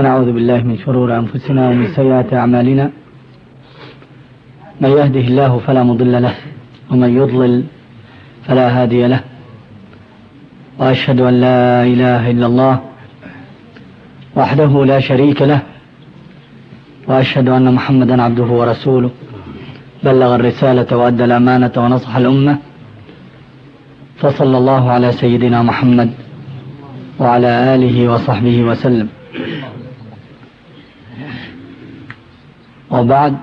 ونعوذ بالله من شرور أنفسنا ومن سيئات أعمالنا. من يهده الله فلا مضل له ومن يضلل فلا هادي له. وأشهد أن لا إله إلا الله وحده لا شريك له وأشهد أن محمدا عبده ورسوله. بلغ الرسالة وأدى الأمانة ونصح الأمة. فصلى الله على سيدنا محمد وعلى آله وصحبه وسلم. وبعد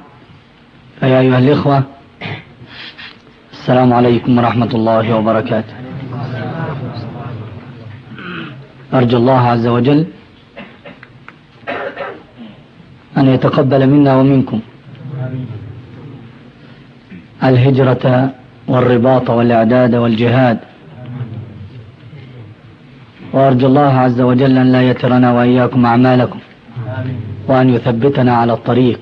فيا أيها الإخوة السلام عليكم ورحمة الله وبركاته. أرجو الله عز وجل أن يتقبل منا ومنكم الهجرة والرباط والإعداد والجهاد. وأرجو الله عز وجل أن لا يترنا وإياكم أعمالكم وأن يثبتنا على الطريق.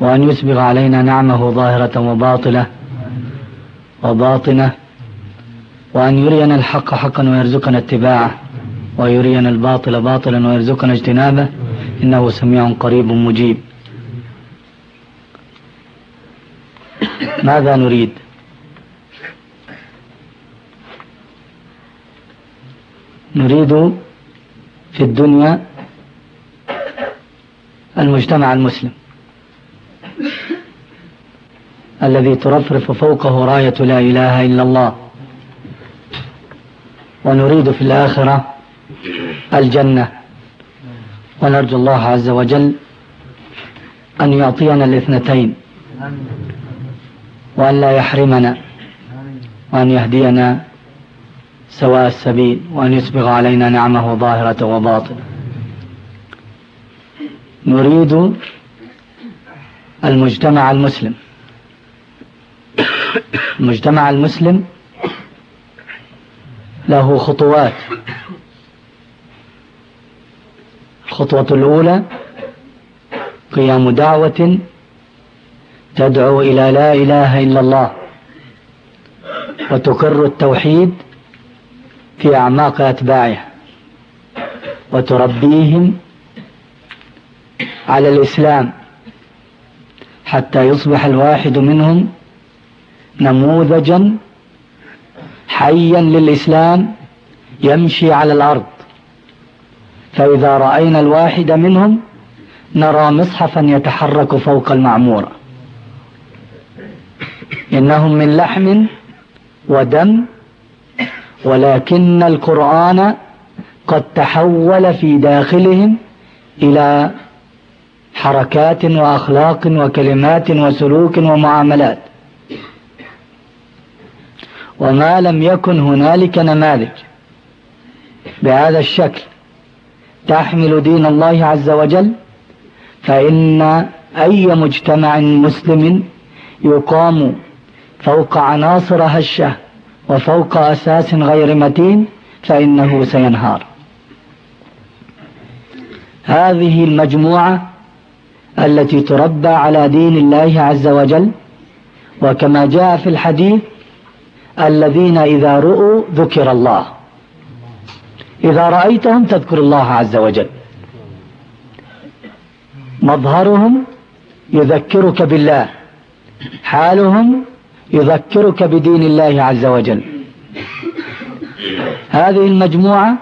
وأن يسبغ علينا نعمه ظاهرة وباطلة وباطنة وأن يرينا الحق حقا ويرزقنا اتباعه ويرينا الباطل باطلا ويرزقنا اجتنابه. إنه سميع قريب مجيب. ماذا نريد؟ نريد في الدنيا المجتمع المسلم. الذي ترفرف فوقه راية لا إله إلا الله. ونريد في الآخرة الجنة. ونرجو الله عز وجل أن يعطينا الاثنتين. وأن لا يحرمنا. وأن يهدينا سواء السبيل. وأن يسبغ علينا نعمه ظاهرة وباطنة. نريد المجتمع المسلم. المجتمع المسلم له خطوات. الخطوة الأولى قيام دعوة تدعو إلى لا إله إلا الله وتقر التوحيد في أعماق أتباعه وتربيهم على الإسلام حتى يصبح الواحد منهم نموذجا حيا للإسلام يمشي على الأرض. فإذا رأينا الواحد منهم نرى مصحفا يتحرك فوق المعمورة. إنهم من لحم ودم ولكن القرآن قد تحول في داخلهم إلى حركات وأخلاق وكلمات وسلوك ومعاملات. وما لم يكن هنالك نماذج بهذا الشكل تحمل دين الله عز وجل فإن أي مجتمع مسلم يقام فوق عناصر هشة وفوق أساس غير متين فإنه سينهار. هذه المجموعة التي تربى على دين الله عز وجل وكما جاء في الحديث الذين إذا رؤوا ذكر الله. إذا رأيتهم تذكر الله عز وجل. مظهرهم يذكرك بالله. حالهم يذكرك بدين الله عز وجل. هذه المجموعة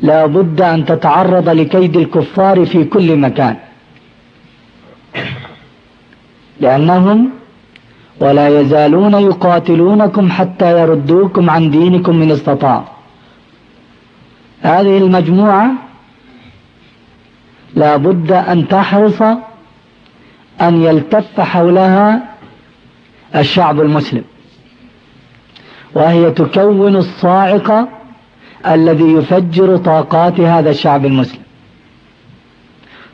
لا بد أن تتعرض لكيد الكفار في كل مكان. لأنهم ولا يزالون يقاتلونكم حتى يردوكم عن دينكم من استطاع. هذه المجموعة لا بد أن تحرص أن يلتف حولها الشعب المسلم وهي تكون الصاعقة الذي يفجر طاقات هذا الشعب المسلم.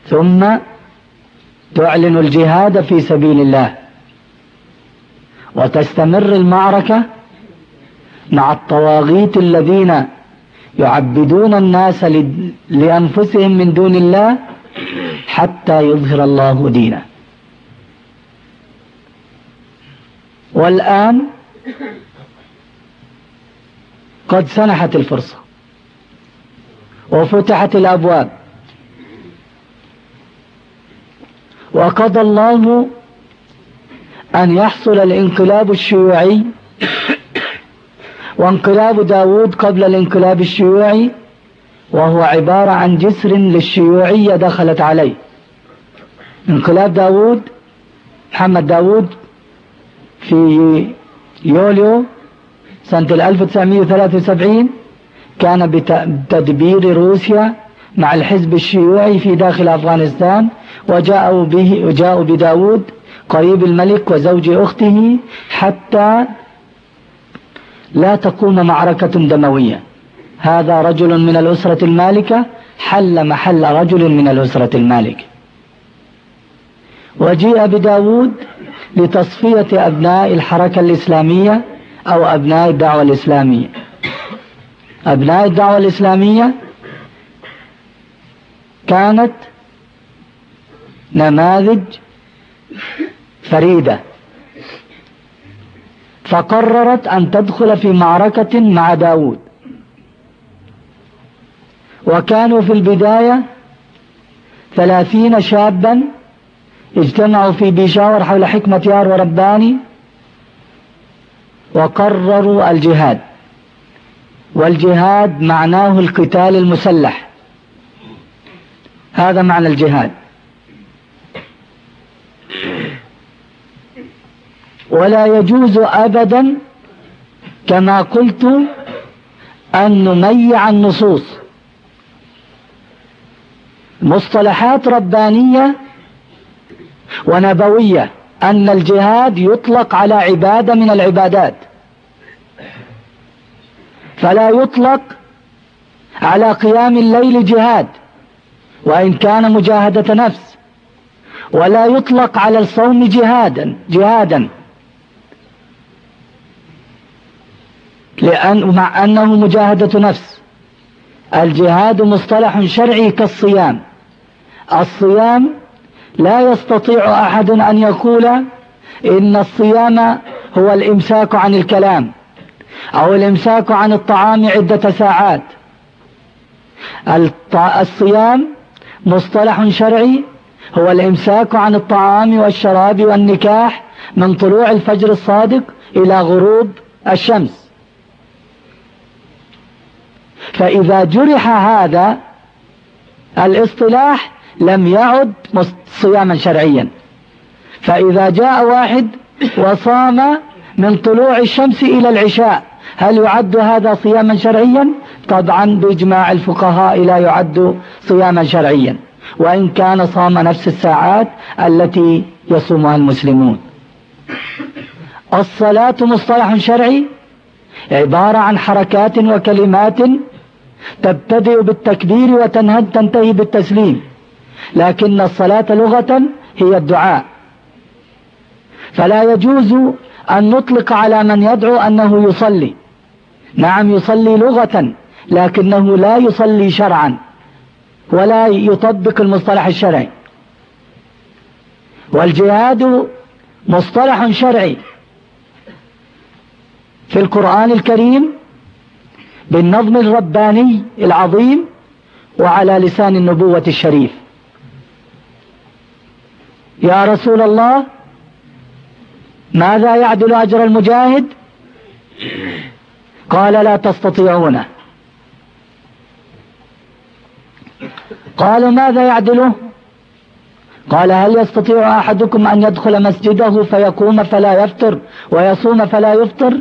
ثم تعلن الجهاد في سبيل الله. وتستمر المعركة مع الطواغيت الذين يعبدون الناس لأنفسهم من دون الله حتى يظهر الله دينه. والآن قد سنحت الفرصة وفتحت الأبواب. وقضى الله أن يحصل الانقلاب الشيوعي وانقلاب داود قبل الانقلاب الشيوعي وهو عبارة عن جسر للشيوعية دخلت عليه. انقلاب داود محمد داود في يوليو سنة 1973 كان بتدبير روسيا مع الحزب الشيوعي في داخل أفغانستان وجاءوا به وجاءوا بداود قريب الملك وزوج أخته حتى لا تقوم معركة دموية. هذا رجل من الأسرة المالكة حل محل رجل من الأسرة المالكة وجيء بداود لتصفية أبناء الحركة الإسلامية أو أبناء الدعوة الإسلامية. أبناء الدعوة الإسلامية كانت نماذج فريدة. فقررت أن تدخل في معركة مع داود وكانوا في البداية ثلاثين شابا اجتمعوا في بيشاور حول حكمة يار ورباني وقرروا الجهاد. والجهاد معناه القتال المسلح. هذا معنى الجهاد. ولا يجوز أبدا كما قلت أن نميع النصوص. مصطلحات ربانية ونبوية أن الجهاد يطلق على عبادة من العبادات. فلا يطلق على قيام الليل جهاد وإن كان مجاهدة نفس ولا يطلق على الصوم جهادا جهادا. لأن مع أنه مجاهدة نفس. الجهاد مصطلح شرعي كالصيام. الصيام لا يستطيع أحد أن يقول إن الصيام هو الإمساك عن الكلام أو الإمساك عن الطعام عدة ساعات. الصيام مصطلح شرعي هو الإمساك عن الطعام والشراب والنكاح من طلوع الفجر الصادق إلى غروب الشمس. فإذا جرح هذا الاصطلاح لم يعد صياما شرعيا. فإذا جاء واحد وصام من طلوع الشمس إلى العشاء هل يعد هذا صياما شرعيا؟ طبعا بإجماع الفقهاء لا يعد صياما شرعيا. وإن كان صام نفس الساعات التي يصومها المسلمون. الصلاة مصطلح شرعي عبارة عن حركات وكلمات تبتدئ بالتكبير وتنتهي بالتسليم. لكن الصلاة لغة هي الدعاء. فلا يجوز أن نطلق على من يدعو أنه يصلي. نعم يصلي لغة لكنه لا يصلي شرعا ولا يطبق المصطلح الشرعي. والجهاد مصطلح شرعي. في القرآن الكريم بالنظم الرباني العظيم وعلى لسان النبوة الشريف. يا رسول الله ماذا يعدل أجر المجاهد؟ قال لا تستطيعونه قالوا ماذا يعدله قال هل يستطيع أحدكم أن يدخل مسجده فيقوم فلا يفطر ويصوم فلا يفطر؟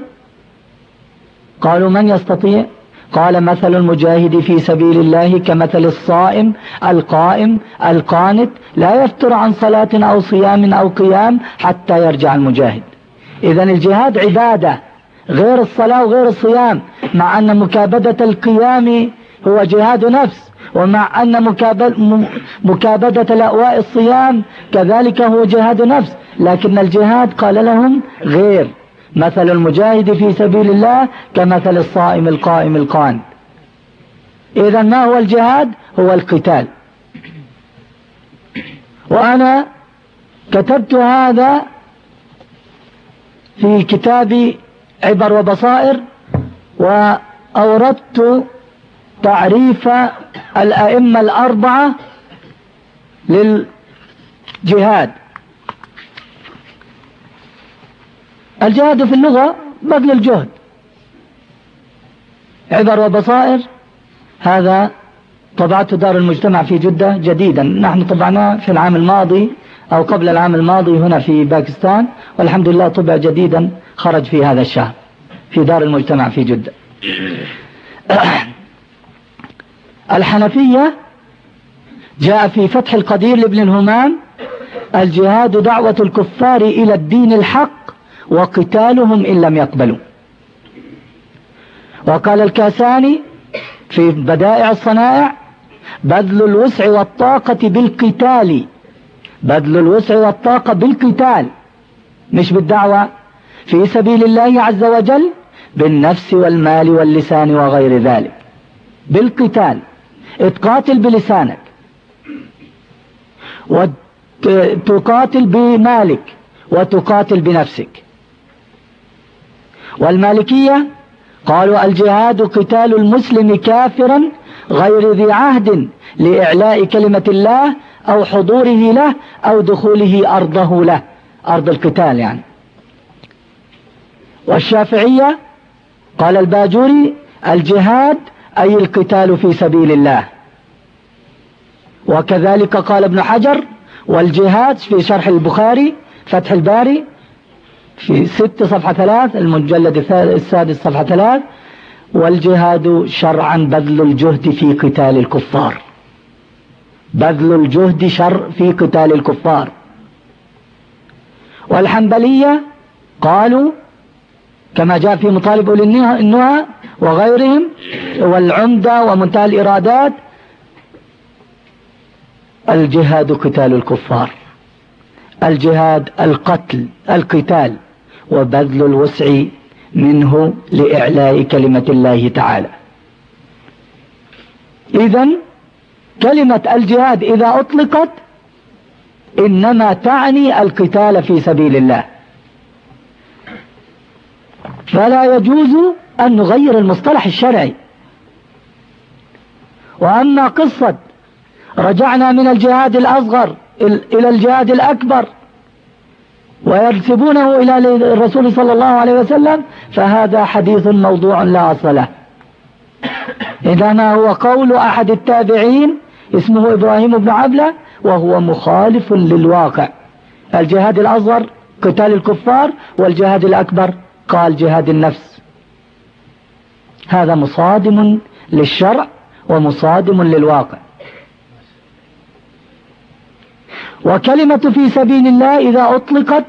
قالوا من يستطيع؟ قال مثل المجاهد في سبيل الله كمثل الصائم القائم القانت لا يفتر عن صلاة أو صيام أو قيام حتى يرجع المجاهد. إذا الجهاد عبادة غير الصلاة وغير الصيام مع أن مكابدة القيام هو جهاد نفس ومع أن مكابدة الأواء الصيام كذلك هو جهاد نفس لكن الجهاد قال لهم غير. مثل المجاهد في سبيل الله كمثل الصائم القائم القان. إذا ما هو الجهاد؟ هو القتال. وأنا كتبت هذا في كتاب عبر وبصائر وأوردت تعريف الأئمة الأربعة للجهاد. الجهاد في اللغة بذل الجهد. عبر وبصائر هذا طبعته دار المجتمع في جدة جديدا. نحن طبعناه في العام الماضي أو قبل العام الماضي هنا في باكستان والحمد لله طبع جديدا خرج في هذا الشهر في دار المجتمع في جدة. الحنفية جاء في فتح القدير لابن الهمام الجهاد دعوة الكفار إلى الدين الحق وقتالهم إن لم يقبلوا. وقال الكاساني في بدائع الصنائع بذل الوسع والطاقة بالقتال بذل الوسع والطاقة بالقتال مش بالدعوة. في سبيل الله عز وجل بالنفس والمال واللسان وغير ذلك. بالقتال اتقاتل بلسانك. وتقاتل بمالك وتقاتل بنفسك. والمالكية قالوا الجهاد قتال المسلم كافرا غير ذي عهد لإعلاء كلمة الله أو حضوره له أو دخوله أرضه له. أرض القتال يعني. والشافعية قال الباجوري الجهاد أي القتال في سبيل الله. وكذلك قال ابن حجر والجهاد في شرح البخاري فتح الباري في ست صفحة ثلاث المجلد السادس صفحة ثلاث والجهاد شرعا بذل الجهد في قتال الكفار. بذل الجهد شر في قتال الكفار. والحنبلية قالوا كما جاء في مطالب أولي النهى وغيرهم والعمدة ومنتهى الإرادات الجهاد قتال الكفار. الجهاد القتل القتال وبذل الوسع منه لإعلاء كلمة الله تعالى. إذا كلمة الجهاد إذا أطلقت إنما تعني القتال في سبيل الله. فلا يجوز أن نغير المصطلح الشرعي. وأما قصة رجعنا من الجهاد الأصغر إلى الجهاد الأكبر وينسبونه إلى الرسول صلى الله عليه وسلم فهذا حديث موضوع لا أصل له. إنما هو قول أحد التابعين اسمه إبراهيم بن عبلة وهو مخالف للواقع. الجهاد الأصغر قتال الكفار والجهاد الأكبر قال جهاد النفس. هذا مصادم للشرع ومصادم للواقع. وكلمة في سبيل الله إذا أطلقت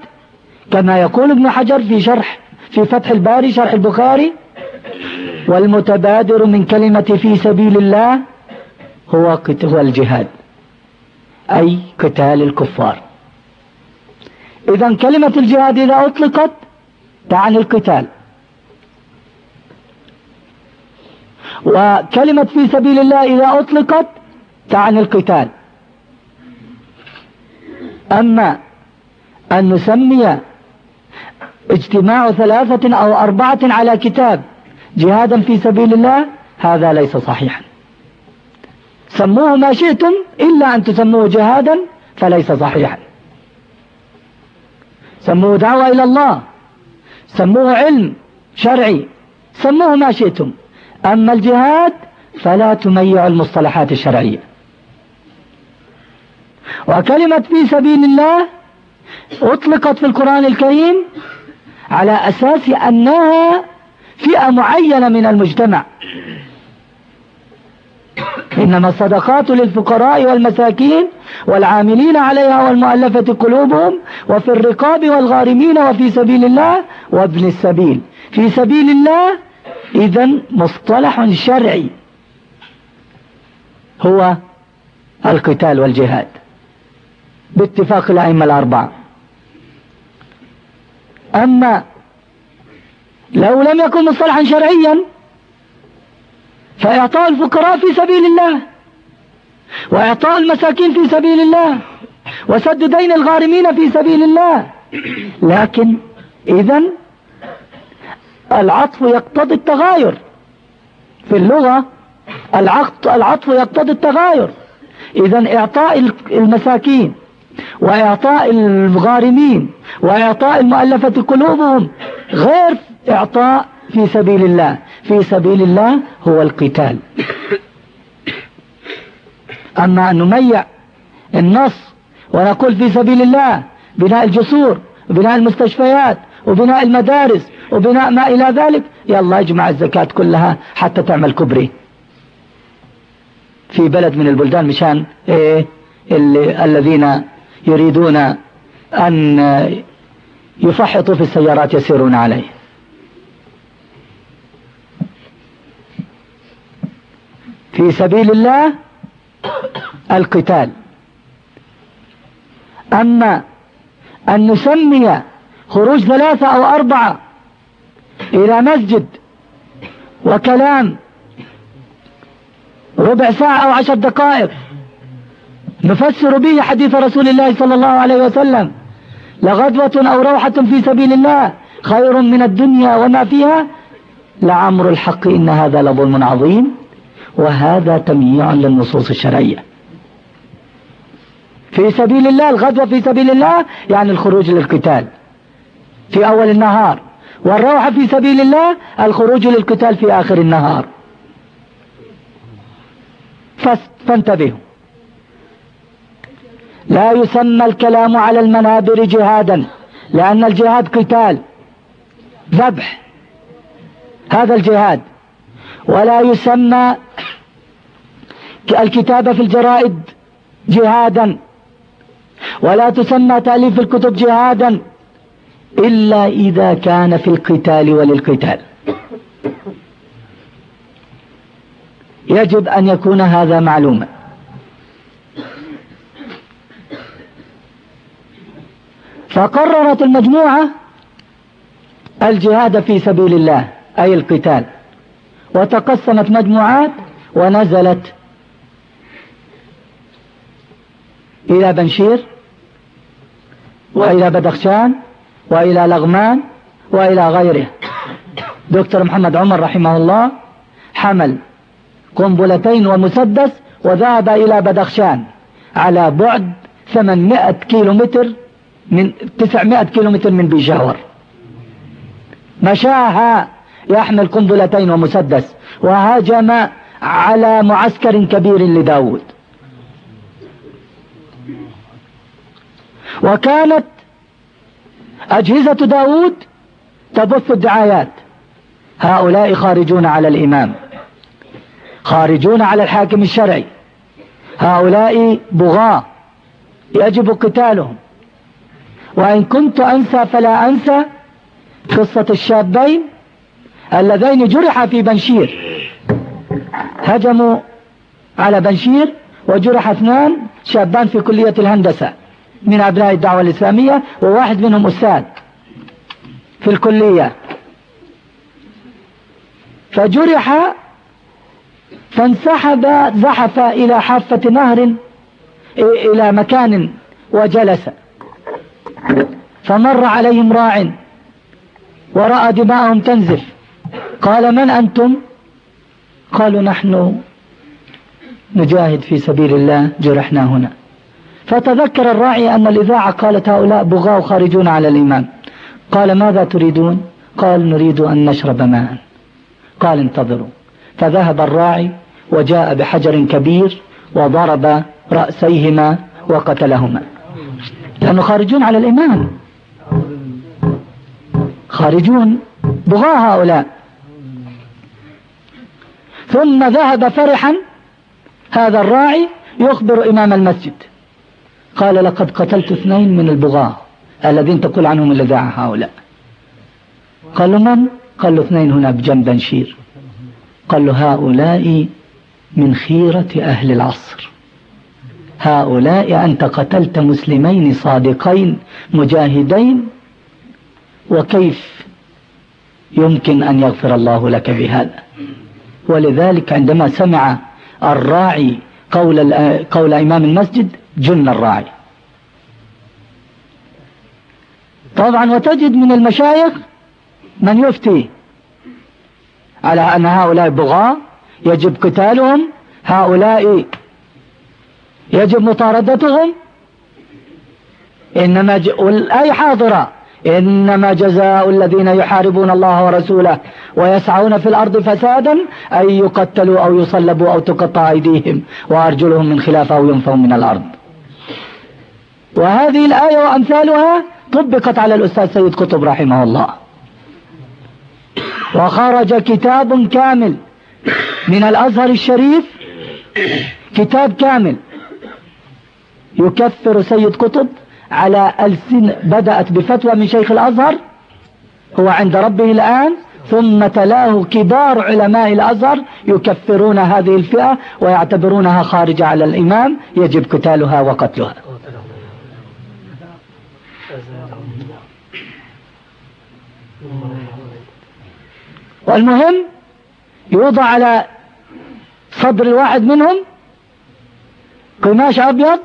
كما يقول ابن حجر في شرح في فتح الباري شرح البخاري والمتبادر من كلمة في سبيل الله هو هو الجهاد أي قتال الكفار. إذا كلمة الجهاد إذا أطلقت تعني القتال. وكلمة في سبيل الله إذا أطلقت تعني القتال. أما أن نسمي اجتماع ثلاثة أو أربعة على كتاب جهادا في سبيل الله هذا ليس صحيحا. سموه ما شئتم إلا أن تسموه جهادا فليس صحيحا. سموه دعوة إلى الله سموه علم شرعي سموه ما شئتم. أما الجهاد فلا تميع المصطلحات الشرعية. وكلمة في سبيل الله أطلقت في القرآن الكريم على أساس أنها فئة معينة من المجتمع. إنما الصدقات للفقراء والمساكين والعاملين عليها والمؤلفة قلوبهم وفي الرقاب والغارمين وفي سبيل الله وابن السبيل. في سبيل الله إذا مصطلح شرعي هو القتال والجهاد. باتفاق الأئمة الأربعة. أما لو لم يكن مصطلحا شرعيا فإعطاء الفقراء في سبيل الله وإعطاء المساكين في سبيل الله وسد دين الغارمين في سبيل الله. لكن إذا العطف يقتضي التغاير. في اللغة العطف, يقتضي التغاير. إذا إعطاء المساكين وإعطاء الغارمين وإعطاء المؤلفة قلوبهم غير إعطاء في سبيل الله. في سبيل الله هو القتال. أما أن نميع النص ونقول في سبيل الله بناء الجسور وبناء المستشفيات وبناء المدارس وبناء ما إلى ذلك يلا اجمع الزكاة كلها حتى تعمل كبري. في بلد من البلدان مشان إيه؟ اللي الذين يريدون أن يفحطوا في السيارات يسيرون عليه. في سبيل الله القتال. أما أن نسمي خروج ثلاثة أو أربعة إلى مسجد وكلام ربع ساعة أو عشر دقائق نفسر به حديث رسول الله صلى الله عليه وسلم. لغدوة أو روحة في سبيل الله خير من الدنيا وما فيها؟ لعمر الحق إن هذا لظلم عظيم وهذا تمييع للنصوص الشرعية. في سبيل الله الغدوة في سبيل الله يعني الخروج للقتال في أول النهار والروحة في سبيل الله الخروج للقتال في آخر النهار. فانتبهوا. لا يسمى الكلام على المنابر جهادا لأن الجهاد قتال ذبح هذا الجهاد. ولا يسمى الكتابة في الجرائد جهادا ولا تسمى تأليف الكتب جهادا إلا إذا كان في القتال وللقتال. يجب أن يكون هذا معلوما. فقررت المجموعة الجهاد في سبيل الله أي القتال. وتقسمت مجموعات ونزلت إلى بنشير وإلى بدخشان وإلى لغمان وإلى غيره. دكتور محمد عمر رحمه الله حمل قنبلتين ومسدس وذهب إلى بدخشان على بعد 800 كيلو متر من 900 كيلو متر من بيجاور. مشاها يحمل قنبلتين ومسدس وهاجم على معسكر كبير لداود. وكانت أجهزة داود تبث الدعايات. هؤلاء خارجون على الإمام خارجون على الحاكم الشرعي. هؤلاء بغاة يجب قتالهم. وإن كنت أنسى فلا أنسى قصة الشابين اللذين جرحا في بنشير. هجموا على بنشير وجرح اثنان شابان في كلية الهندسة من أبناء الدعوة الإسلامية وواحد منهم أستاذ في الكلية. فجرح فانسحب زحف إلى حافة نهر إلى مكان وجلس. فمر عليهم راع ورأى دماءهم تنزف. قال من أنتم؟ قالوا نحن نجاهد في سبيل الله جرحنا هنا. فتذكر الراعي أن الإذاعة قالت هؤلاء بغاء خارجون على الإمام قال ماذا تريدون؟ قال نريد أن نشرب ماء. قال انتظروا. فذهب الراعي وجاء بحجر كبير وضرب رأسيهما وقتلهما. لأنه خارجون على الإمام خارجون. بغاء هؤلاء. ثم ذهب فرحا. هذا الراعي يخبر إمام المسجد. قال لقد قتلت اثنين من البغاة. الذين تقول عنهم الإذاعة هؤلاء؟ قالوا من؟ قال له اثنين هنا بجنب بنشير قال له هؤلاء من خيرة أهل العصر. هؤلاء أنت قتلت مسلمين صادقين مجاهدين وكيف يمكن أن يغفر الله لك بهذا؟ ولذلك عندما سمع الراعي قول, قول إمام المسجد جن الراعي. طبعا وتجد من المشايخ من يفتي على أن هؤلاء بغاة يجب قتالهم. هؤلاء يجب مطاردتهم. إنما ج... والآية حاضرة. إنما جزاء الذين يحاربون الله ورسوله ويسعون في الأرض فسادا أن يقتلوا أو يصلبوا أو تقطع أيديهم وأرجلهم من خلاف أو ينفوا من الأرض. وهذه الآية وأمثالها طبقت على الأستاذ سيد قطب رحمه الله. وخرج كتاب كامل من الأزهر الشريف. كتاب كامل. يكفر سيد قطب على ألسن بدأت بفتوى من شيخ الأزهر هو عند ربه الآن ثم تلاه كبار علماء الأزهر يكفرون هذه الفئة ويعتبرونها خارجة على الإمام يجب قتالها وقتلها. والمهم يوضع على صدر الواحد منهم قماش أبيض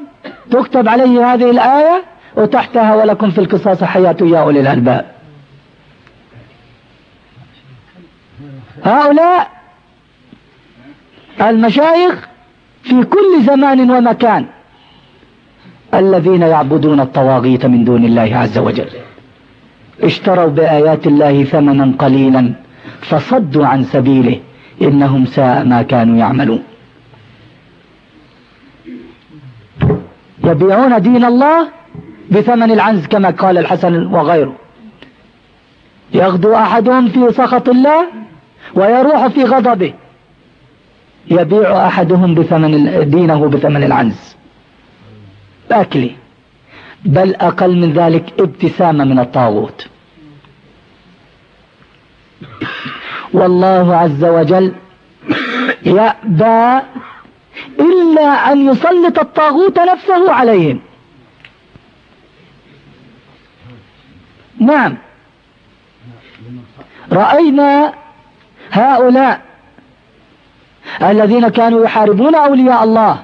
تكتب عليه هذه الآية وتحتها ولكم في القصاص حياة يا أولي الألباب. هؤلاء المشايخ في كل زمان ومكان الذين يعبدون الطواغيت من دون الله عز وجل. اشتروا بآيات الله ثمنا قليلا فصدوا عن سبيله إنهم ساء ما كانوا يعملون. يبيعون دين الله بثمن العنز كما قال الحسن وغيره. يغدو أحدهم في سخط الله ويروح في غضبه. يبيع أحدهم بثمن دينه بثمن العنز. أكله بل أقل من ذلك ابتسامة من الطاغوت. والله عز وجل يأبى إلا أن يسلط الطاغوت نفسه عليهم. نعم. رأينا هؤلاء الذين كانوا يحاربون أولياء الله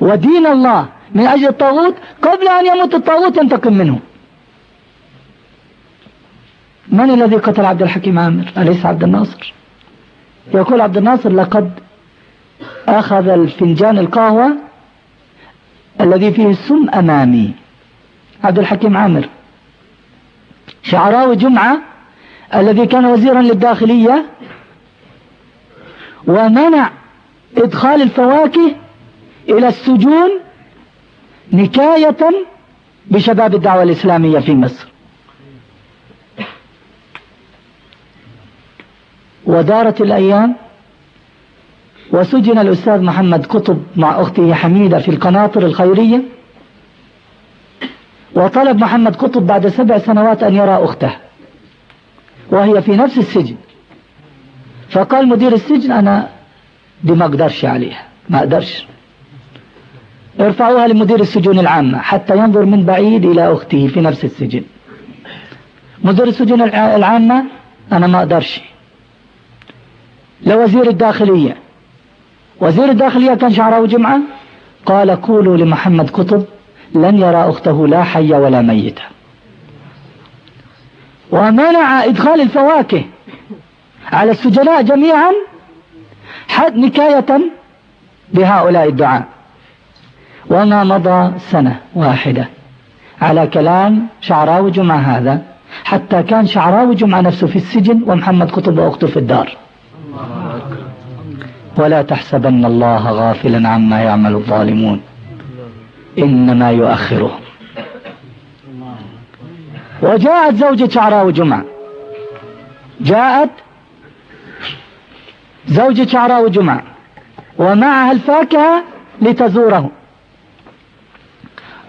ودين الله من أجل الطاغوت قبل أن يموت الطاغوت ينتقم منه من الذي قتل عبد الحكيم عامر؟ أليس عبد الناصر؟ يقول عبد الناصر لقد أخذ الفنجان القهوة الذي فيه السم أمامي. عبد الحكيم عامر. شعراوي جمعة الذي كان وزيرا للداخلية ومنع إدخال الفواكه إلى السجون نكاية بشباب الدعوة الإسلامية في مصر. ودارت الأيام وسجن الأستاذ محمد قطب مع أخته حميدة في القناطر الخيرية. وطلب محمد قطب بعد سبع سنوات أن يرى أخته وهي في نفس السجن. فقال مدير السجن أنا دي ما أقدرش عليها ما أقدرش. ارفعوها لمدير السجون العامة حتى ينظر من بعيد إلى أخته في نفس السجن. مدير السجون العامة أنا ما أقدرش. لوزير الداخلية وزير الداخلية كان شعره جمعة؟ قال قولوا لمحمد قطب لن يرى أخته لا حية ولا ميتة. ومنع إدخال الفواكه على السجناء جميعا حد نكاية بهؤلاء الدعاء. وما مضى سنة واحدة على كلام شعراوي جمعة هذا حتى كان شعراوي جمعة نفسه في السجن ومحمد قطب وأخته في الدار. ولا تحسبن الله غافلا عما يعمل الظالمون. إنما يؤخرهم. وجاءت زوجة شعراوي جمعة جاءت زوجة شعراوي جمعة ومعها الفاكهة لتزوره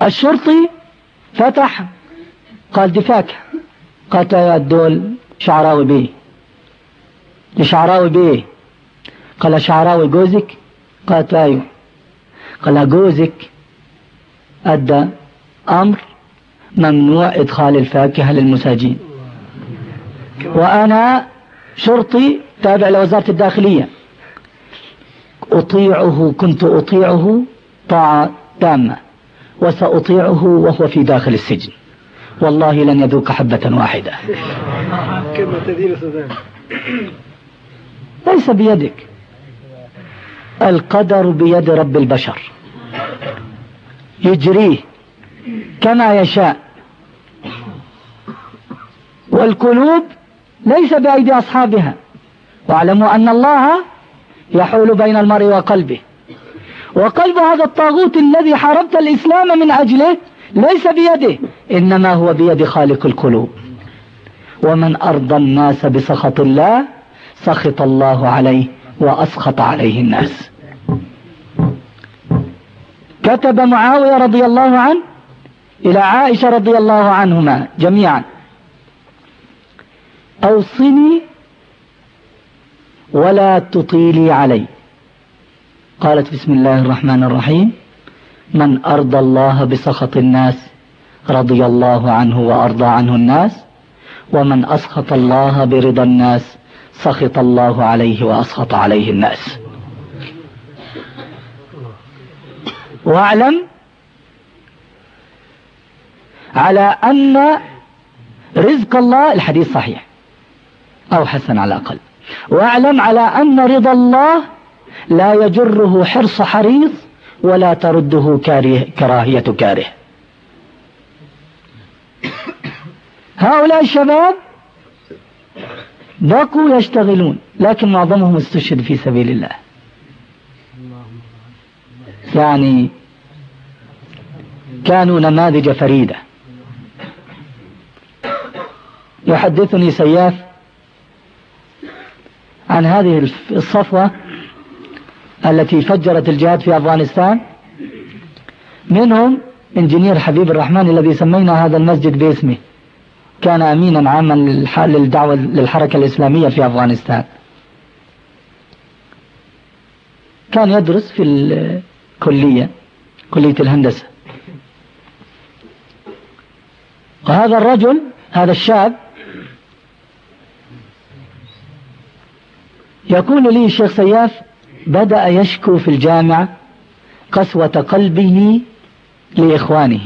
الشرطي فتح قال دي فاكهة. قالت يا الدول شعراوي بيه. لشعراوي بيه. قال شعراوي جوزك؟ قالت أيوه. قال جوزك أدى أمر ممنوع إدخال الفاكهة للمساجين. وأنا شرطي تابع لوزارة الداخلية. أطيعه كنت أطيعه طاعة تامة وسأطيعه وهو في داخل السجن. والله لن يذوق حبة واحدة. ليس بيدك. القدر بيد رب البشر. يجريه كما يشاء. والقلوب ليس بأيدي أصحابها. واعلموا أن الله يحول بين المرء وقلبه. وقلب هذا الطاغوت الذي حاربت الإسلام من أجله ليس بيده إنما هو بيد خالق القلوب. ومن أرضى الناس بسخط الله سخط الله عليه وأسخط عليه الناس. كتب معاوية رضي الله عنه إلى عائشة رضي الله عنهما جميعا. أوصني ولا تطيلي علي. قالت بسم الله الرحمن الرحيم. من أرضى الله بسخط الناس رضي الله عنه وأرضى عنه الناس ومن أسخط الله برضا الناس سخط الله عليه وأسخط عليه الناس. واعلم على أن رزق الله الحديث صحيح أو حسن على الأقل. واعلم على أن رضا الله لا يجره حرص حريص ولا ترده كراهية كاره. هؤلاء الشباب بقوا يشتغلون لكن معظمهم استشهد في سبيل الله. يعني كانوا نماذج فريدة. يحدثني سياف عن هذه الصفوة التي فجرت الجهاد في أفغانستان. منهم انجنير حبيب الرحمن الذي سمينا هذا المسجد باسمه. كان أمينا عاما للدعوة للحركة الإسلامية في أفغانستان. كان يدرس في الكلية كلية الهندسة. وهذا الرجل هذا الشاب يقول لي الشيخ سياف بدأ يشكو في الجامعة قسوة قلبه لإخوانه.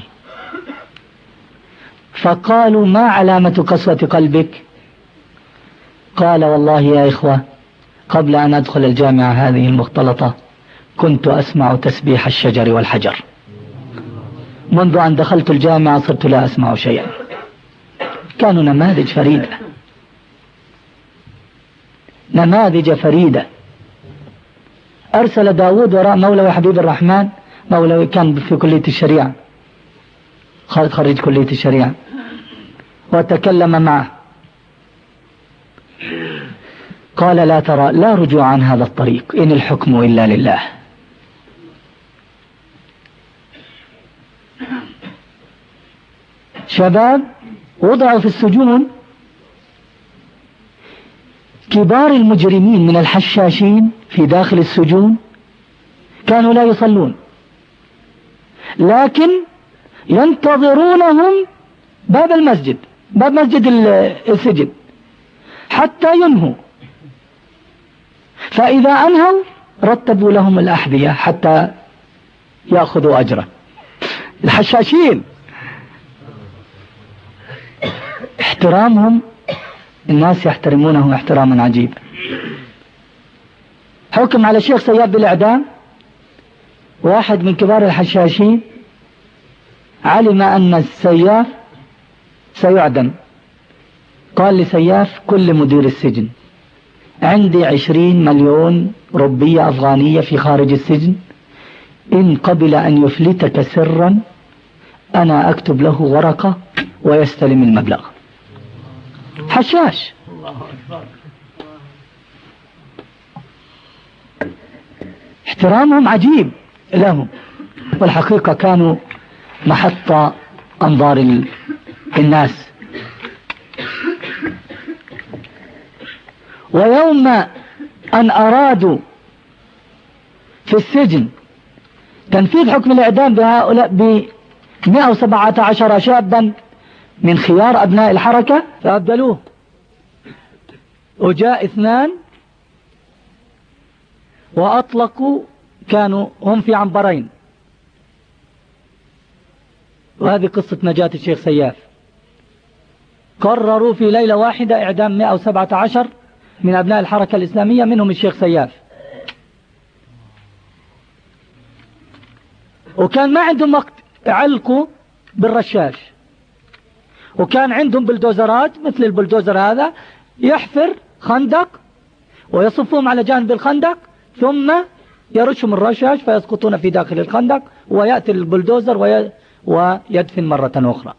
فقالوا ما علامة قسوة قلبك؟ قال والله يا إخوة قبل أن أدخل الجامعة هذه المختلطة كنت أسمع تسبيح الشجر والحجر. منذ أن دخلت الجامعة صرت لا أسمع شيئا. كانوا نماذج فريدة. نماذج فريدة. أرسل داود وراء مولى حبيب الرحمن. مولى كان في كلية الشريعة. خالد خريج كلية الشريعة. وتكلم معه. قال لا ترى لا رجوع عن هذا الطريق. إن الحكم إلا لله. شباب وضعوا في السجون كبار المجرمين من الحشاشين في داخل السجون كانوا لا يصلون. لكن ينتظرونهم باب المسجد باب مسجد السجن حتى ينهوا. فإذا أنهوا رتبوا لهم الأحذية حتى يأخذوا أجره. الحشاشين احترامهم الناس يحترمونه احتراما عجيبا. حكم على الشيخ سياب بالإعدام واحد من كبار الحشاشين علم أن السياف سيعدم. قال لسياف كل مدير السجن عندي عشرين مليون ربية أفغانية في خارج السجن إن قبل أن يفلتك سرا أنا أكتب له ورقة ويستلم المبلغ. حشاش. احترامهم عجيب لهم والحقيقة كانوا محط أنظار الناس. ويوم أن أرادوا في السجن تنفيذ حكم الإعدام بهؤلاء ب 117 شابا من خيار أبناء الحركة؟ فأبدلوه. وجاء اثنان وأطلقوا كانوا هم في عنبرين. وهذه قصة نجاة الشيخ سياف. قرروا في ليلة واحدة إعدام 117 من أبناء الحركة الإسلامية منهم الشيخ سياف. وكان ما عندهم وقت علقوا بالرشاش. وكان عندهم بلدوزرات مثل البلدوزر هذا يحفر خندق ويصفهم على جانب الخندق ثم يرشهم الرشاش فيسقطون في داخل الخندق ويأتي البلدوزر وي... ويدفن مرة أخرى.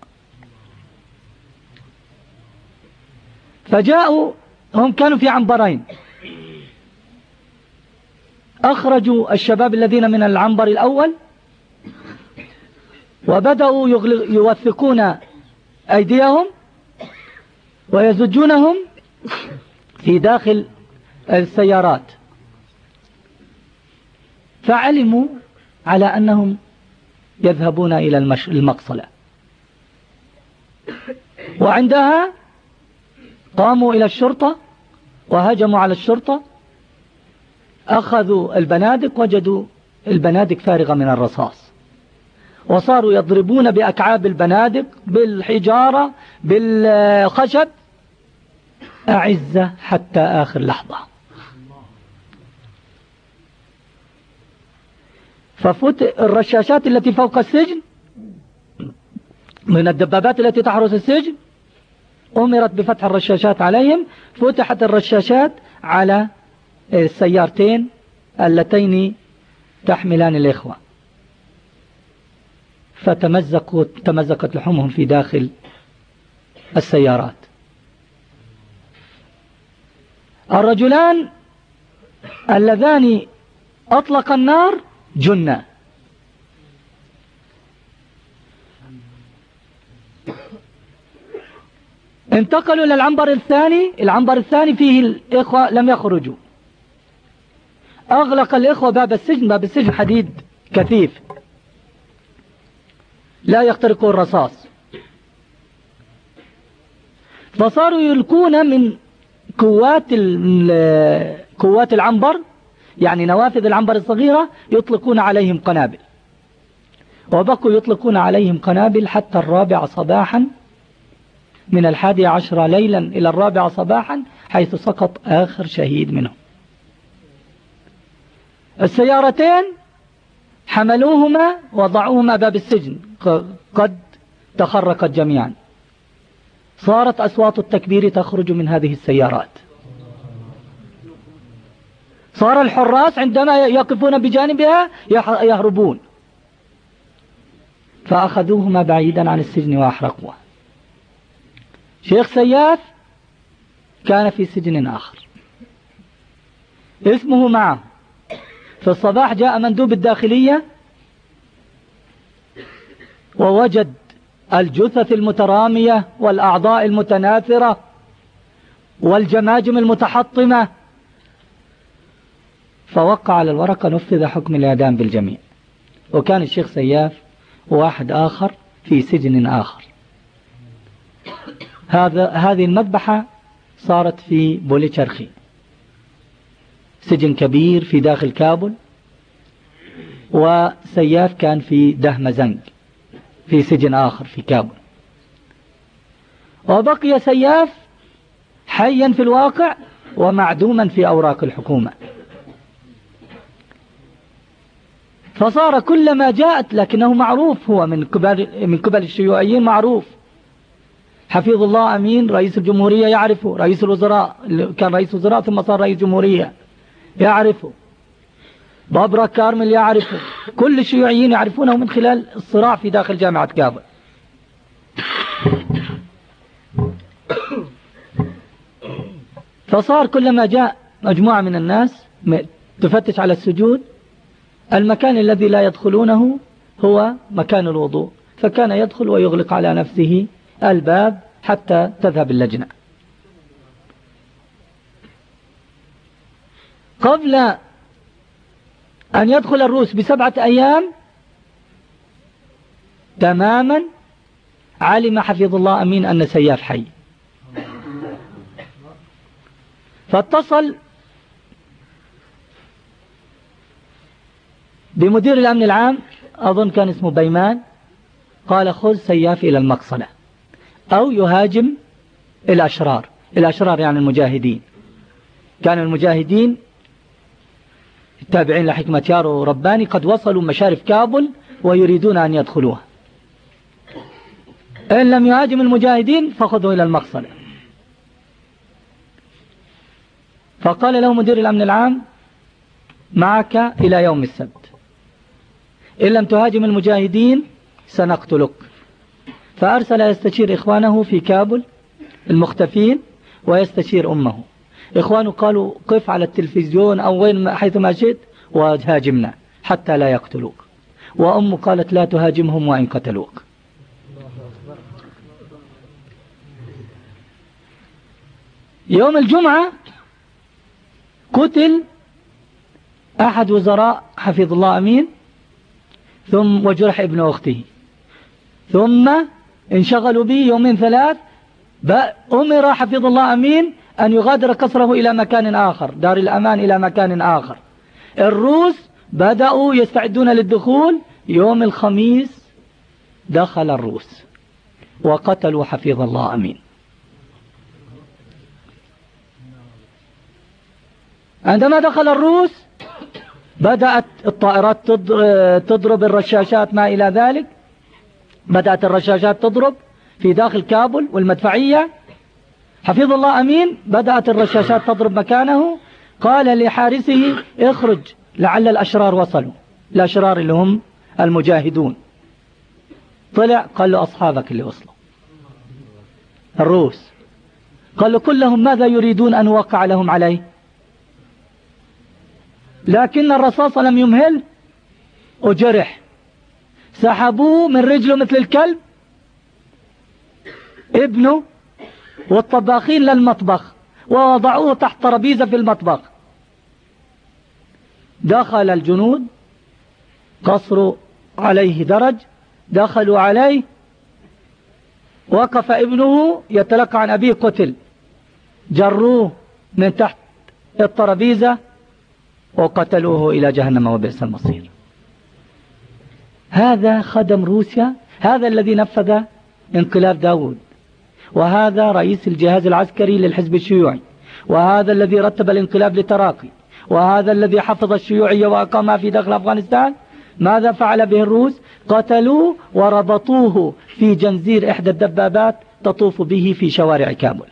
فجاءوا هم كانوا في عنبرين. أخرجوا الشباب الذين من العنبر الأول وبدأوا يوثقون أيديهم ويزجونهم في داخل السيارات. فعلموا على أنهم يذهبون إلى المقصلة. وعندها قاموا إلى الشرطة وهجموا على الشرطة أخذوا البنادق وجدوا البنادق فارغة من الرصاص. وصاروا يضربون بأكعاب البنادق بالحجارة بالخشب. أعزة حتى آخر لحظة. ففت الرشاشات التي فوق السجن من الدبابات التي تحرس السجن أمرت بفتح الرشاشات عليهم. فتحت الرشاشات على السيارتين اللتين تحملان الإخوة. فتمزقوا تمزقت لحومهم في داخل السيارات. الرجلان اللذان أطلق النار جنة. انتقلوا للعنبر الثاني. العنبر الثاني فيه الإخوة لم يخرجوا. أغلق الإخوة باب السجن باب السجن حديد كثيف. لا يخترق الرصاص. فصاروا يلقون من كوات كوات العنبر يعني نوافذ العنبر الصغيرة يطلقون عليهم قنابل. وبقوا يطلقون عليهم قنابل حتى الرابع صباحا من الحادي عشر ليلا إلى الرابع صباحا حيث سقط آخر شهيد منهم. السيارتين حملوهما وضعوهما باب السجن. قد تخرقت جميعا. صارت أصوات التكبير تخرج من هذه السيارات. صار الحراس عندما يقفون بجانبها يهربون. فأخذوهما بعيدا عن السجن وأحرقوه. شيخ سياف كان في سجن آخر. اسمه معه. في الصباح جاء مندوب الداخلية ووجد الجثث المترامية والأعضاء المتناثرة والجماجم المتحطمة. فوقع على الورقة نفذ حكم الإعدام بالجميع. وكان الشيخ سياف وواحد آخر في سجن آخر. هذا هذه المذبحة صارت في بوليتشرخي. سجن كبير في داخل كابل وسياف كان في دهمزنج في سجن آخر في كابل وبقي سياف حيا في الواقع ومعدوما في أوراق الحكومة. فصار كلما جاءت لكنه معروف هو من قبل من قبل الشيوعيين معروف. حفيظ الله أمين رئيس الجمهورية يعرفه رئيس الوزراء كان رئيس وزراء ثم صار رئيس جمهورية. يعرفه. بابرا كارمل يعرفه. كل الشيوعيين يعرفونه من خلال الصراع في داخل جامعة كابل فصار كلما جاء مجموعة من الناس تفتش على السجود المكان الذي لا يدخلونه هو مكان الوضوء. فكان يدخل ويغلق على نفسه الباب حتى تذهب اللجنة. قبل أن يدخل الروس بسبعة أيام تماما علم حفظ الله أمين أن سياف حي. فاتصل بمدير الأمن العام أظن كان اسمه بيمان قال خذ سياف إلى المقصلة أو يهاجم الأشرار. الأشرار يعني المجاهدين. كان المجاهدين التابعين لحكمة يارو رباني قد وصلوا مشارف كابل ويريدون أن يدخلوها. إن لم يهاجم المجاهدين فخذوا إلى المقصلة فقال له مدير الأمن العام معك إلى يوم السبت. إن لم تهاجم المجاهدين سنقتلك. فأرسل يستشير إخوانه في كابل المختفين ويستشير أمه. إخوانه قالوا قف على التلفزيون أو وين حيثما شئت وهاجمنا حتى لا يقتلوك. وأمه قالت لا تهاجمهم وإن قتلوك. يوم الجمعة قتل أحد وزراء حفظ الله أمين ثم وجرح ابن أخته. ثم انشغلوا به يومين ثلاث أمر حفظ الله أمين أن يغادر قصره إلى مكان آخر دار الأمان إلى مكان آخر. الروس بدأوا يستعدون للدخول. يوم الخميس دخل الروس وقتلوا حفظ الله أمين. عندما دخل الروس بدأت الطائرات تضرب الرشاشات ما إلى ذلك. بدأت الرشاشات تضرب في داخل كابل والمدفعية. حفظ الله أمين. بدأت الرشاشات تضرب مكانه. قال لحارسه اخرج. لعل الأشرار وصلوا. الأشرار اللي هم المجاهدون. طلع قال له أصحابك اللي وصلوا. الروس. قال له كلهم ماذا يريدون أن وقع لهم عليه؟ لكن الرصاص لم يمهل. وجرح. سحبوه من رجله مثل الكلب. ابنه والطباخين للمطبخ ووضعوه تحت ترابيزة في المطبخ. دخل الجنود قصروا عليه درج دخلوا عليه وقف ابنه يتلقى عن أبيه قتل. جروه من تحت الترابيزة وقتلوه إلى جهنم وبئس المصير. هذا خدم روسيا هذا الذي نفذ انقلاب داود وهذا رئيس الجهاز العسكري للحزب الشيوعي. وهذا الذي رتب الانقلاب لتراقي وهذا الذي حفظ الشيوعية وأقامها في داخل أفغانستان. ماذا فعل به الروس؟ قتلوه وربطوه في جنزير إحدى الدبابات تطوف به في شوارع كابل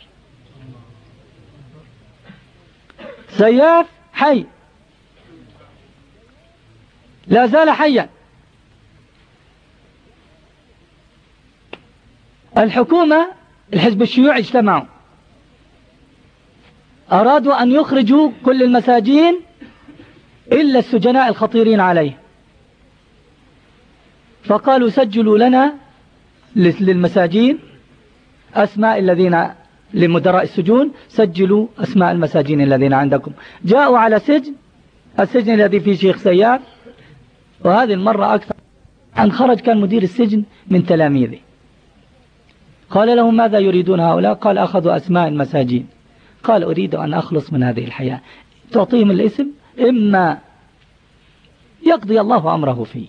سياف حي. لا زال حيا. الحكومة الحزب الشيوعي اجتمعوا. أرادوا أن يخرجوا كل المساجين إلا السجناء الخطيرين عليه. فقالوا سجلوا لنا للمساجين أسماء الذين لمدراء السجون سجلوا أسماء المساجين الذين عندكم. جاءوا على سجن السجن الذي فيه شيخ سيار وهذه المرة أكثر. أن خرج كان مدير السجن من تلاميذه. قال لهم ماذا يريدون هؤلاء؟ قال أخذوا أسماء المساجين. قال أريد أن أخلص من هذه الحياة. تعطيهم الاسم؟ إما يقضي الله أمره فيه.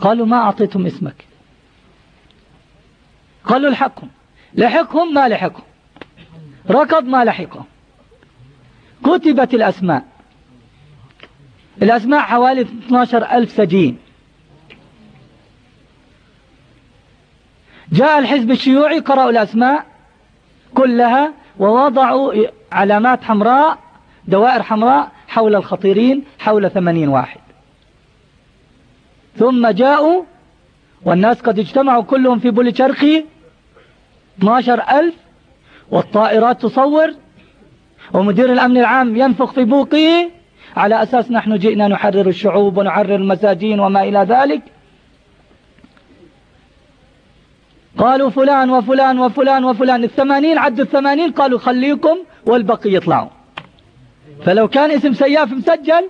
قالوا ما أعطيتم اسمك؟ قالوا لحقهم لحقهم ما لحقهم ركض ما لحقهم كتبت الأسماء. الأسماء حوالي 12 ألف سجين. جاء الحزب الشيوعي قرأوا الأسماء كلها ووضعوا علامات حمراء دوائر حمراء حول الخطيرين حول ثمانين واحد. ثم جاءوا والناس قد اجتمعوا كلهم في بولي شرقي 12 ألف والطائرات تصور ومدير الأمن العام ينفخ في بوقه على أساس نحن جئنا نحرر الشعوب ونحرر المساجين وما إلى ذلك. قالوا فلان وفلان وفلان وفلان الثمانين عدوا الثمانين قالوا خليكم والبقي يطلعوا. فلو كان اسم سياف مسجل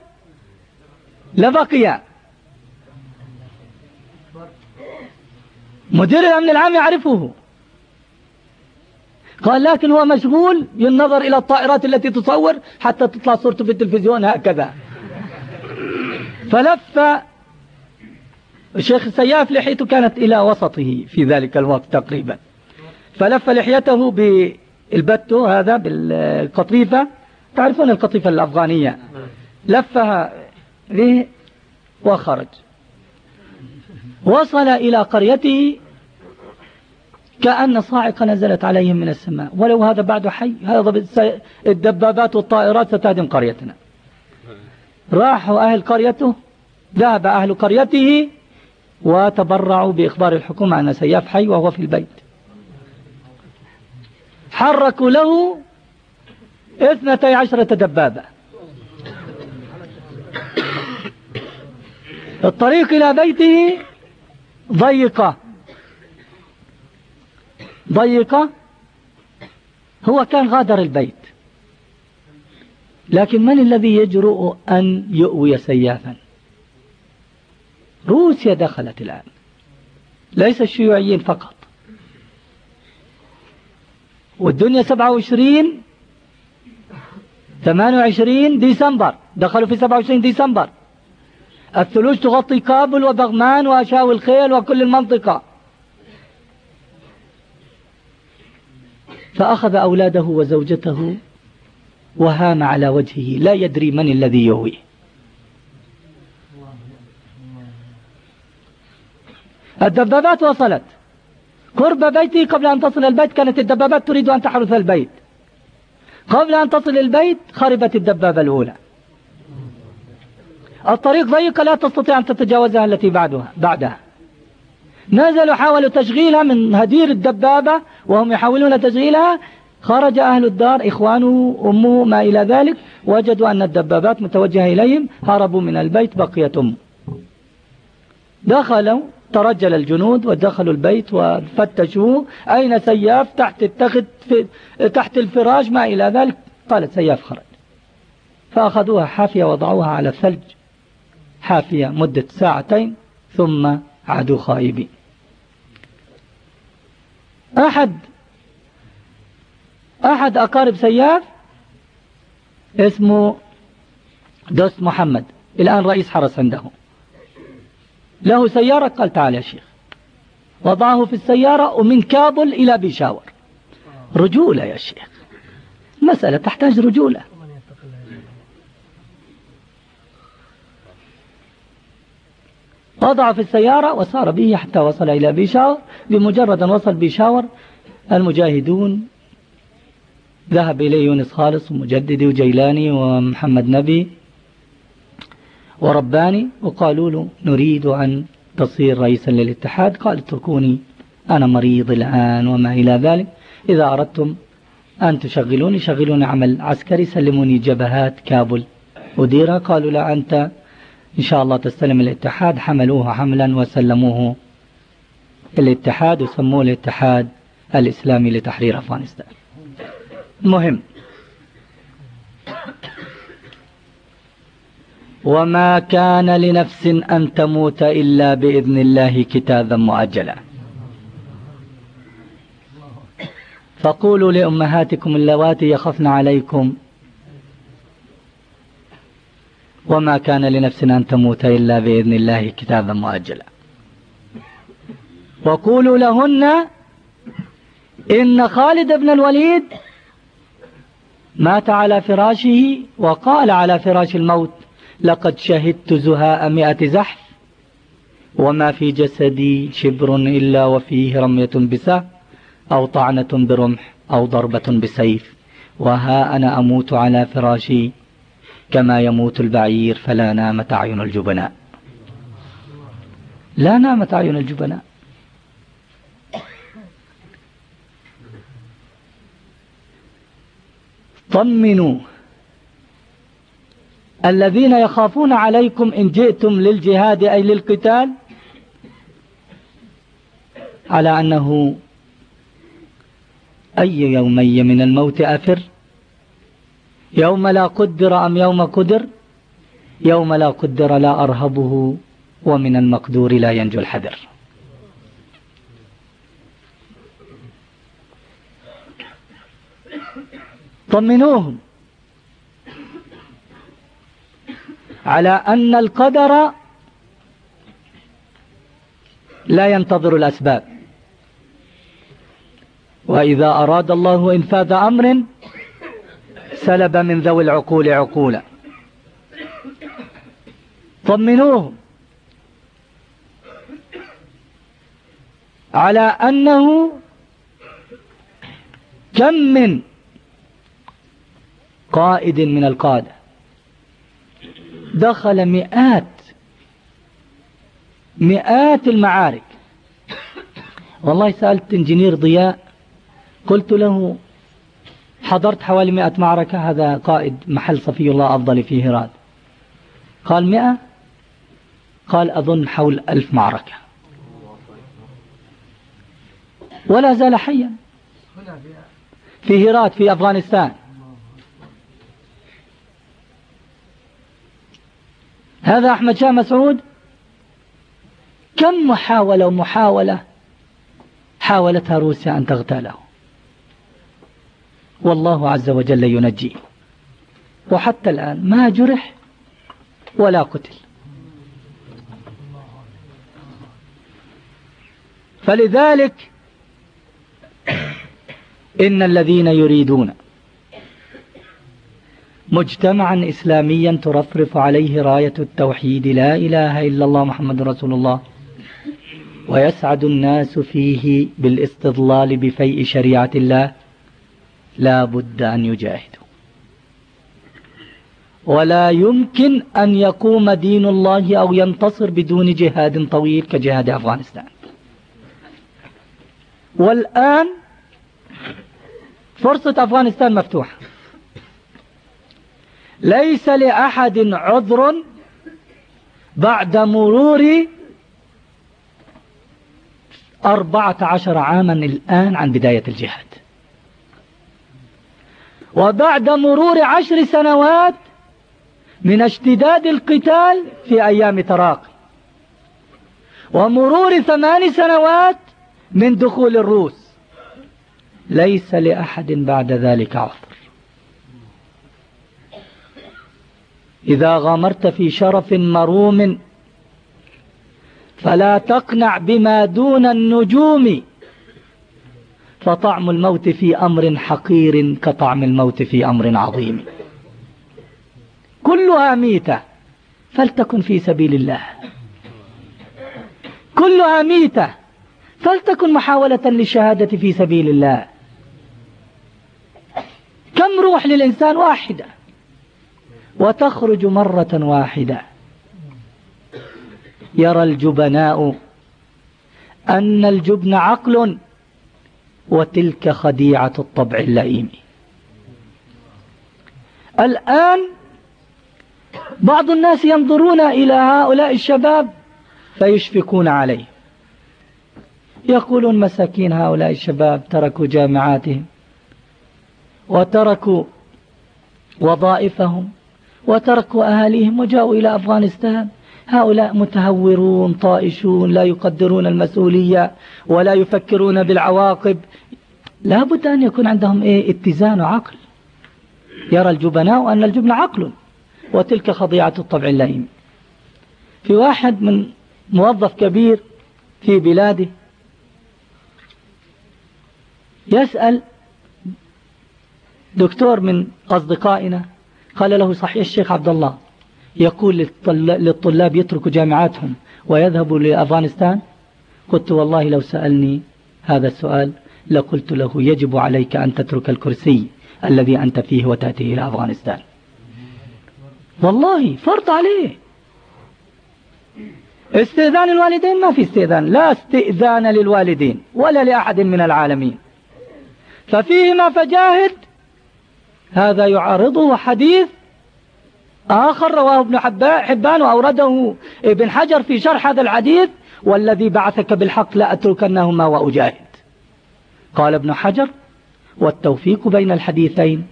لبقي. مدير الأمن العام يعرفه. قال لكن هو مشغول بالنظر إلى الطائرات التي تصور حتى تطلع صورته في التلفزيون هكذا. فلف الشيخ السياف لحيته كانت إلى وسطه في ذلك الوقت تقريبا. فلف لحيته بالبتو هذا بالقطيفة. تعرفون القطيفة الأفغانية؟ لفها به وخرج. وصل إلى قريته كأن صاعقة نزلت عليهم من السماء. ولو هذا بعد حي هذا الدبابات والطائرات ستهدم قريتنا. راحوا أهل قريته ذهب أهل قريته وتبرعوا بإخبار الحكومة أن سياف حي وهو في البيت. حركوا له اثنتي عشرة دبابة. الطريق إلى بيته ضيقة. ضيقة. هو كان غادر البيت. لكن من الذي يجرؤ أن يؤوي سيافا؟ روسيا دخلت الآن. ليس الشيوعيين فقط. والدنيا 27 28 ديسمبر. دخلوا في 27 ديسمبر. الثلوج تغطي كابل وبغمان وأشاوي الخيل وكل المنطقة. فأخذ أولاده وزوجته وهام على وجهه لا يدري من الذي يهويه الدبابات وصلت. قرب بيتي قبل أن تصل البيت كانت الدبابات تريد أن تحرث البيت. قبل أن تصل البيت خربت الدبابة الأولى. الطريق ضيقة لا تستطيع أن تتجاوزها التي بعدها بعدها. نزلوا حاولوا تشغيلها من هدير الدبابة وهم يحاولون تشغيلها. خرج أهل الدار إخوانه أمه ما إلى ذلك. وجدوا أن الدبابات متوجهة إليهم هربوا من البيت بقيت أمه. دخلوا ترجل الجنود ودخلوا البيت وفتشوه. أين سياف؟ تحت التخت تحت الفراش. ما إلى ذلك؟ قالت سياف خرج. فأخذوها حافية وضعوها على الثلج حافية مدة ساعتين ثم عادوا خائبين. أحد أحد أقارب سياف اسمه دوست محمد. الآن رئيس حرس عنده. له سيارة؟ قال تعال يا شيخ. وضعه في السيارة ومن كابل إلى بيشاور. رجولة يا شيخ. مسألة تحتاج رجولة. وضع في السيارة وصار به حتى وصل إلى بيشاور. بمجرد أن وصل بيشاور المجاهدون ذهب إليه يونس خالص ومجددي وجيلاني ومحمد نبي ورباني وقالوا له نريد أن تصير رئيسا للاتحاد. قال اتركوني أنا مريض الآن وما إلى ذلك. إذا أردتم أن تشغلوني شغلوني عمل عسكري سلموني جبهات كابل أديرها قالوا لا أنت إن شاء الله تستلم الاتحاد. حملوه حملا وسلموه الاتحاد وسموه الاتحاد الإسلامي لتحرير أفغانستان. مهم. وما كان لنفس أن تموت إلا بإذن الله كتابا مؤجلا. فقولوا لأمهاتكم اللواتي يخفن عليكم. وما كان لنفس أن تموت إلا بإذن الله كتابا مؤجلا. وقولوا لهن إن خالد بن الوليد مات على فراشه وقال على فراش الموت. لقد شهدت زهاء مئة زحف وما في جسدي شبر إلا وفيه رمية بسه أو طعنة برمح أو ضربة بسيف. وها أنا أموت على فراشي كما يموت البعير فلا نامت أعين الجبناء. لا نامت أعين الجبناء. طمنوا الذين يخافون عليكم إن جئتم للجهاد أي للقتال على أنه أي يومي من الموت أفر؟ يوم لا قدر أم يوم قدر؟ يوم لا قدر لا أرهبه ومن المقدور لا ينجو الحذر. طمنوهم. على أن القدر لا ينتظر الأسباب. وإذا أراد الله إنفاذ أمر سلب من ذوي العقول عقولا. طمنوهم على أنه كم من قائد من القادة. دخل مئات مئات المعارك. والله سألت انجنير ضياء قلت له حضرت حوالي مئة معركة هذا قائد محل صفي الله أفضل في هرات قال مئة؟ قال أظن حول ألف معركة. ولا زال حيا. في هرات في أفغانستان. هذا أحمد شاه مسعود؟ كم محاولة ومحاولة حاولتها روسيا أن تغتاله؟ والله عز وجل ينجيه. وحتى الآن ما جرح ولا قتل. فلذلك إن الذين يريدون مجتمعا إسلاميا ترفرف عليه راية التوحيد لا إله إلا الله محمد رسول الله. ويسعد الناس فيه بالاستضلال بفيء شريعة الله. لا بد أن يجاهدوا. ولا يمكن أن يقوم دين الله أو ينتصر بدون جهاد طويل كجهاد أفغانستان. والآن فرصة أفغانستان مفتوحة. ليس لأحد عذر بعد مرور أربعة عشر عاما الآن عن بداية الجهاد. وبعد مرور عشر سنوات من اشتداد القتال في أيام تراقي ومرور ثمان سنوات من دخول الروس ليس لأحد بعد ذلك عذر. إذا غامرت في شرف مروم فلا تقنع بما دون النجوم. فطعم الموت في أمر حقير كطعم الموت في أمر عظيم. كلها ميتة فلتكن في سبيل الله. كلها ميتة فلتكن محاولة للشهادة في سبيل الله. كم روح للإنسان؟ واحدة. وتخرج مرة واحدة. يرى الجبناء أن الجبن عقل وتلك خديعة الطبع اللئيم. الآن بعض الناس ينظرون إلى هؤلاء الشباب فيشفقون عليه. يقولون مساكين هؤلاء الشباب تركوا جامعاتهم وتركوا وظائفهم وتركوا أهاليهم وجاءوا إلى أفغانستان. هؤلاء متهورون طائشون لا يقدرون المسؤولية ولا يفكرون بالعواقب. لا بد أن يكون عندهم إيه؟ اتزان وعقل. يرى الجبناء أن الجبن عقل وتلك خضيعة الطبع اللئيم. في واحد من موظف كبير في بلاده يسأل دكتور من أصدقائنا قال له صحيح الشيخ عبد الله يقول للطلاب يتركوا جامعاتهم ويذهبوا لأفغانستان. قلت والله لو سألني هذا السؤال لقلت له يجب عليك أن تترك الكرسي الذي أنت فيه وتأتي إلى أفغانستان. والله فرض عليه. استئذان الوالدين ما في استئذان. لا استئذان للوالدين ولا لأحد من العالمين. ففيهما فجاهد هذا يعارضه حديث آخر رواه ابن حبان وأورده ابن حجر في شرح هذا الحديث والذي بعثك بالحق لا أتركنهما وأجاهد. قال ابن حجر والتوفيق بين الحديثين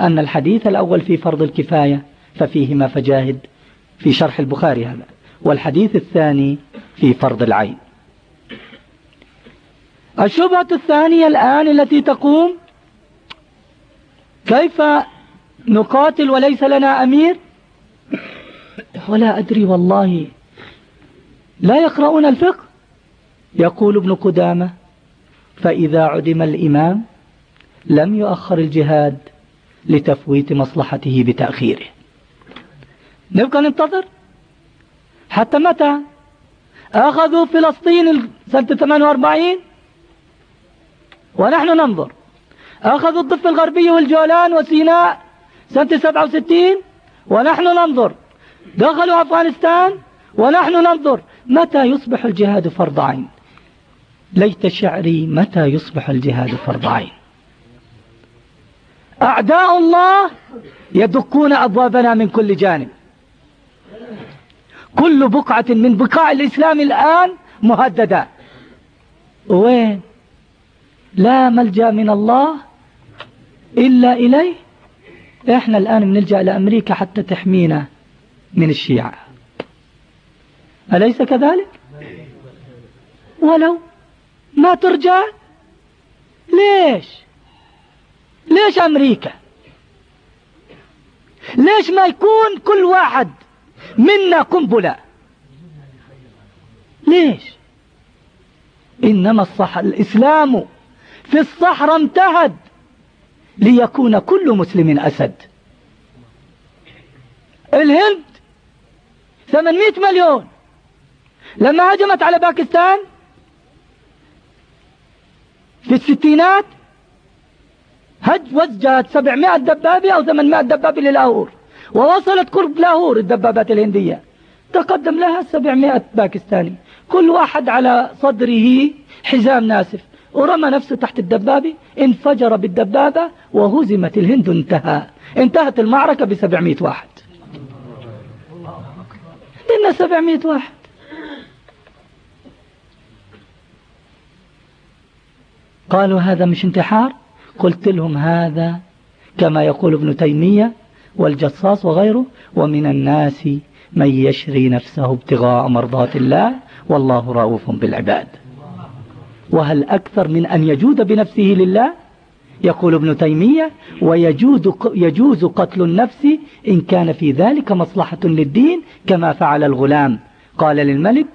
أن الحديث الأول في فرض الكفاية ففيهما فجاهد في شرح البخاري هذا. والحديث الثاني في فرض العين. الشبهة الثانية الآن التي تقوم كيف نقاتل وليس لنا أمير؟ ولا أدري والله. لا يقرؤون الفقه. يقول ابن قدامة فإذا عدم الإمام لم يؤخر الجهاد لتفويت مصلحته بتأخيره. نبقى ننتظر؟ حتى متى؟ أخذوا فلسطين سنة 48 ونحن ننظر. أخذوا الضفة الغربية والجولان وسيناء سنة 67 ونحن ننظر. دخلوا أفغانستان ونحن ننظر. متى يصبح الجهاد فرض عين؟ ليت شعري متى يصبح الجهاد فرض عين؟ أعداء الله يدقون أبوابنا من كل جانب. كل بقعة من بقاع الإسلام الآن مهددة. وين؟ لا ملجأ من الله إلا إليه إحنا الآن بنلجأ لأمريكا حتى تحمينا من الشيعة. أليس كذلك؟ ولو ما ترجع ليش؟ ليش أمريكا؟ ليش ما يكون كل واحد منا قنبلة؟ ليش؟ إنما الصح الإسلام في الصحراء امتهد. ليكون كل مسلم أسد. الهند 800 مليون. لما هجمت على باكستان في الستينات هج وزجت 700 دبابة أو 800 دبابة للاهور ووصلت قرب لاهور الدبابات الهندية. تقدم لها 700 باكستاني. كل واحد على صدره حزام ناسف. ورمى نفسه تحت الدبابة انفجر بالدبابة وهزمت الهند انتهى انتهت المعركة ب 700 واحد. إن 700 واحد. قالوا هذا مش انتحار؟ قلت لهم هذا كما يقول ابن تيمية والجصاص وغيره ومن الناس من يشري نفسه ابتغاء مرضات الله والله رؤوف بالعباد. وهل أكثر من أن يجود بنفسه لله؟ يقول ابن تيمية ويجوز يجوز قتل النفس إن كان في ذلك مصلحة للدين كما فعل الغلام. قال للملك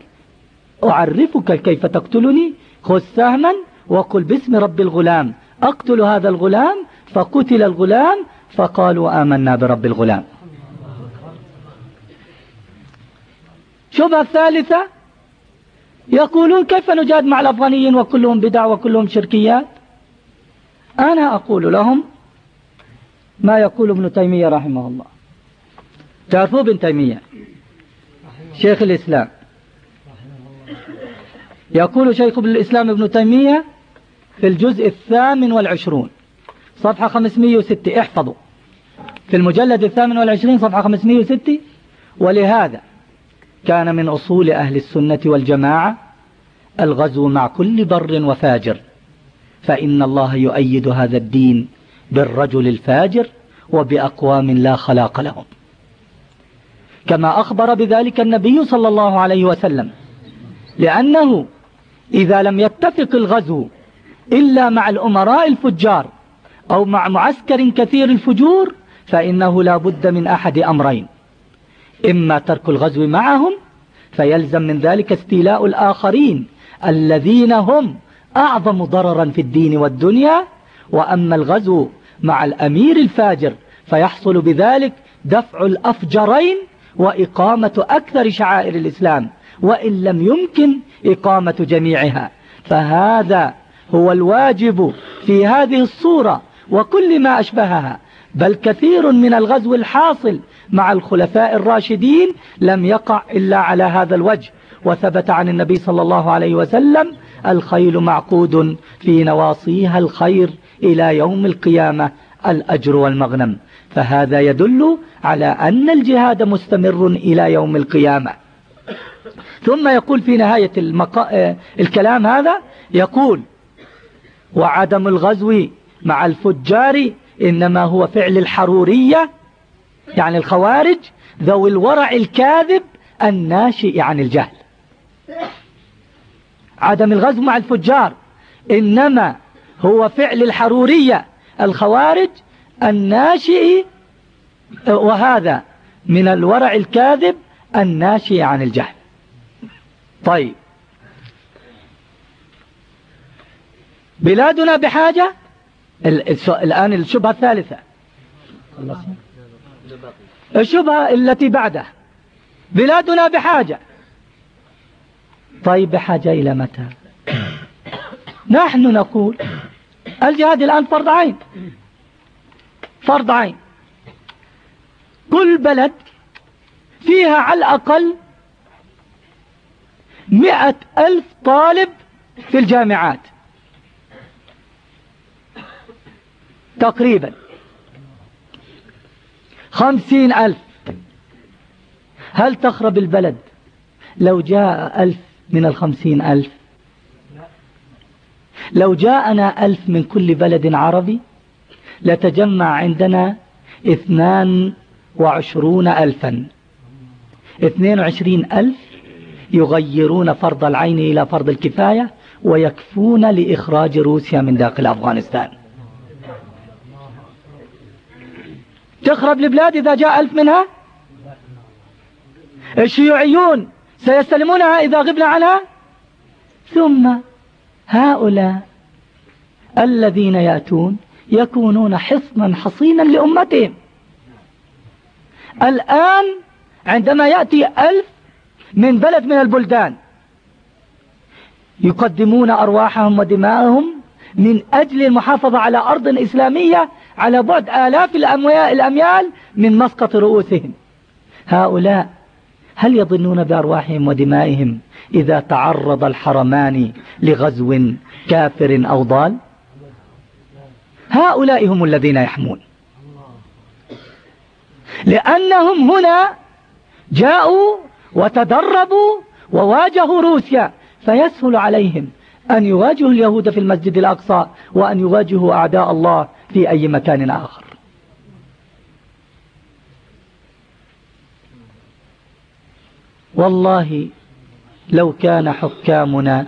أعرفك كيف تقتلني؟ خذ سهما وقل باسم رب الغلام. أقتل هذا الغلام؟ فقتل الغلام فقالوا آمنا برب الغلام. شبهة الثالثة يقولون كيف نجاد مع الأفغانيين وكلهم بدع وكلهم شركيات؟ أنا أقول لهم ما يقول ابن تيمية رحمه الله. تعرفوا ابن تيمية؟ شيخ الإسلام. يقول شيخ الإسلام ابن تيمية في الجزء الثامن والعشرون صفحة 506 احفظوا. في المجلد الثامن والعشرين صفحة 506 ولهذا كان من أصول أهل السنة والجماعة الغزو مع كل بر وفاجر فإن الله يؤيد هذا الدين بالرجل الفاجر وبأقوام لا خلاق لهم. كما أخبر بذلك النبي صلى الله عليه وسلم لأنه إذا لم يتفق الغزو إلا مع الأمراء الفجار أو مع معسكر كثير الفجور فإنه لا بد من أحد أمرين. إما ترك الغزو معهم فيلزم من ذلك استيلاء الآخرين الذين هم أعظم ضررا في الدين والدنيا. وأما الغزو مع الأمير الفاجر فيحصل بذلك دفع الأفجرين وإقامة أكثر شعائر الإسلام وإن لم يمكن إقامة جميعها. فهذا هو الواجب في هذه الصورة وكل ما أشبهها. بل كثير من الغزو الحاصل مع الخلفاء الراشدين لم يقع إلا على هذا الوجه. وثبت عن النبي صلى الله عليه وسلم الخيل معقود في نواصيها الخير إلى يوم القيامة الأجر والمغنم. فهذا يدل على أن الجهاد مستمر إلى يوم القيامة. ثم يقول في نهاية المقا... الكلام هذا يقول وعدم الغزو مع الفجار إنما هو فعل الحرورية يعني الخوارج ذوي الورع الكاذب الناشئ عن الجهل. عدم الغزو مع الفجار إنما هو فعل الحرورية الخوارج الناشئ وهذا من الورع الكاذب الناشئ عن الجهل. طيب. بلادنا بحاجة؟ الآن الشبهة الثالثة. الشبهة التي بعدها بلادنا بحاجة. طيب بحاجة إلى متى؟ نحن نقول الجهاد الآن فرض عين. فرض عين. كل بلد فيها على الأقل مئة ألف طالب في الجامعات. تقريبا. خمسين ألف. هل تخرب البلد لو جاء ألف من الخمسين ألف؟ لو جاءنا ألف من كل بلد عربي لتجمع عندنا اثنان وعشرون ألفا. اثنين وعشرين ألف يغيرون فرض العين إلى فرض الكفاية ويكفون لإخراج روسيا من داخل أفغانستان. تخرب البلاد إذا جاء ألف منها؟ الشيوعيون سيستلمونها إذا غبنا عنها؟ ثم هؤلاء الذين يأتون يكونون حصنا حصينا لأمتهم. الآن عندما يأتي ألف من بلد من البلدان يقدمون أرواحهم ودماءهم من أجل المحافظة على أرض إسلامية على بعد آلاف الأميال من مسقط رؤوسهم. هؤلاء هل يظنون بأرواحهم ودمائهم إذا تعرض الحرمان لغزو كافر أو ضال؟ هؤلاء هم الذين يحمون. لأنهم هنا جاءوا وتدربوا وواجهوا روسيا فيسهل عليهم أن يواجهوا اليهود في المسجد الأقصى وأن يواجهوا أعداء الله في أي مكان آخر. والله لو كان حكامنا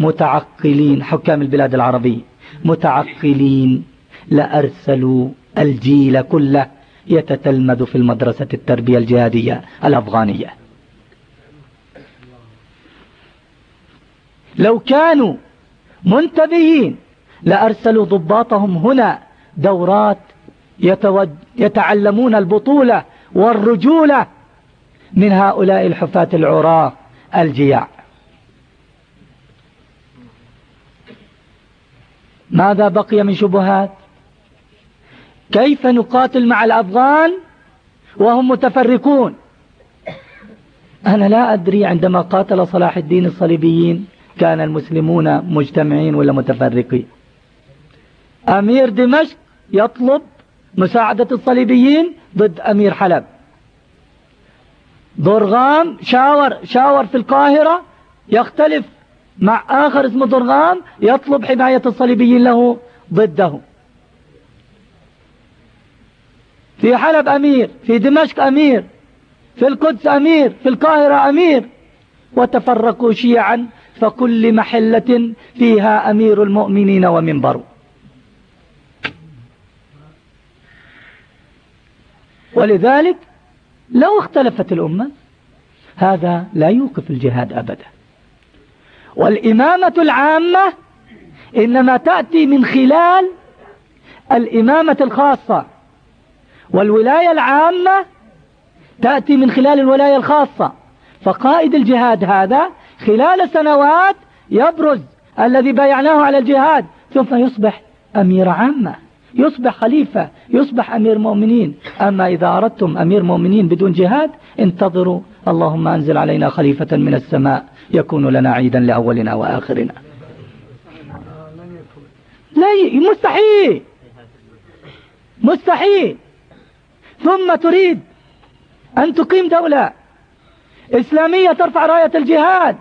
متعقلين حكام البلاد العربية متعقلين لأرسلوا الجيل كله يتتلمذ في المدرسة التربية الجهادية الأفغانية. لو كانوا منتبهين لأرسلوا ضباطهم هنا دورات يتعلمون البطولة والرجولة من هؤلاء الحفاة العراة الجياع. ماذا بقي من شبهات؟ كيف نقاتل مع الأفغان وهم متفرقون؟ أنا لا أدري عندما قاتل صلاح الدين الصليبيين كان المسلمون مجتمعين ولا متفرقين. أمير دمشق يطلب مساعدة الصليبيين ضد أمير حلب. ضرغام شاور شاور في القاهرة يختلف مع آخر اسمه ضرغام يطلب حماية الصليبيين له ضده. في حلب أمير في دمشق أمير في القدس أمير في القاهرة أمير. وتفرقوا شيعا فكل محلة فيها أمير المؤمنين ومنبر ولذلك لو اختلفت الأمة هذا لا يوقف الجهاد أبدا. والإمامة العامة إنما تأتي من خلال الإمامة الخاصة والولاية العامة تأتي من خلال الولاية الخاصة. فقائد الجهاد هذا خلال سنوات يبرز الذي بايعناه على الجهاد ثم يصبح أمير عامة. يصبح خليفة يصبح أمير مؤمنين. أما إذا أردتم أمير مؤمنين بدون جهاد انتظروا. اللهم أنزل علينا خليفة من السماء. يكون لنا عيدا لأولنا وآخرنا. لا مستحيل. مستحيل. ثم تريد أن تقيم دولة إسلامية ترفع راية الجهاد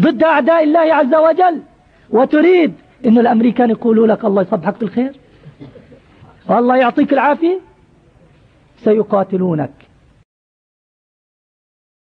ضد أعداء الله عز وجل وتريد أن الأمريكان يقولوا لك الله يصبحك بالخير؟ والله يعطيك العافية. سيقاتلونك.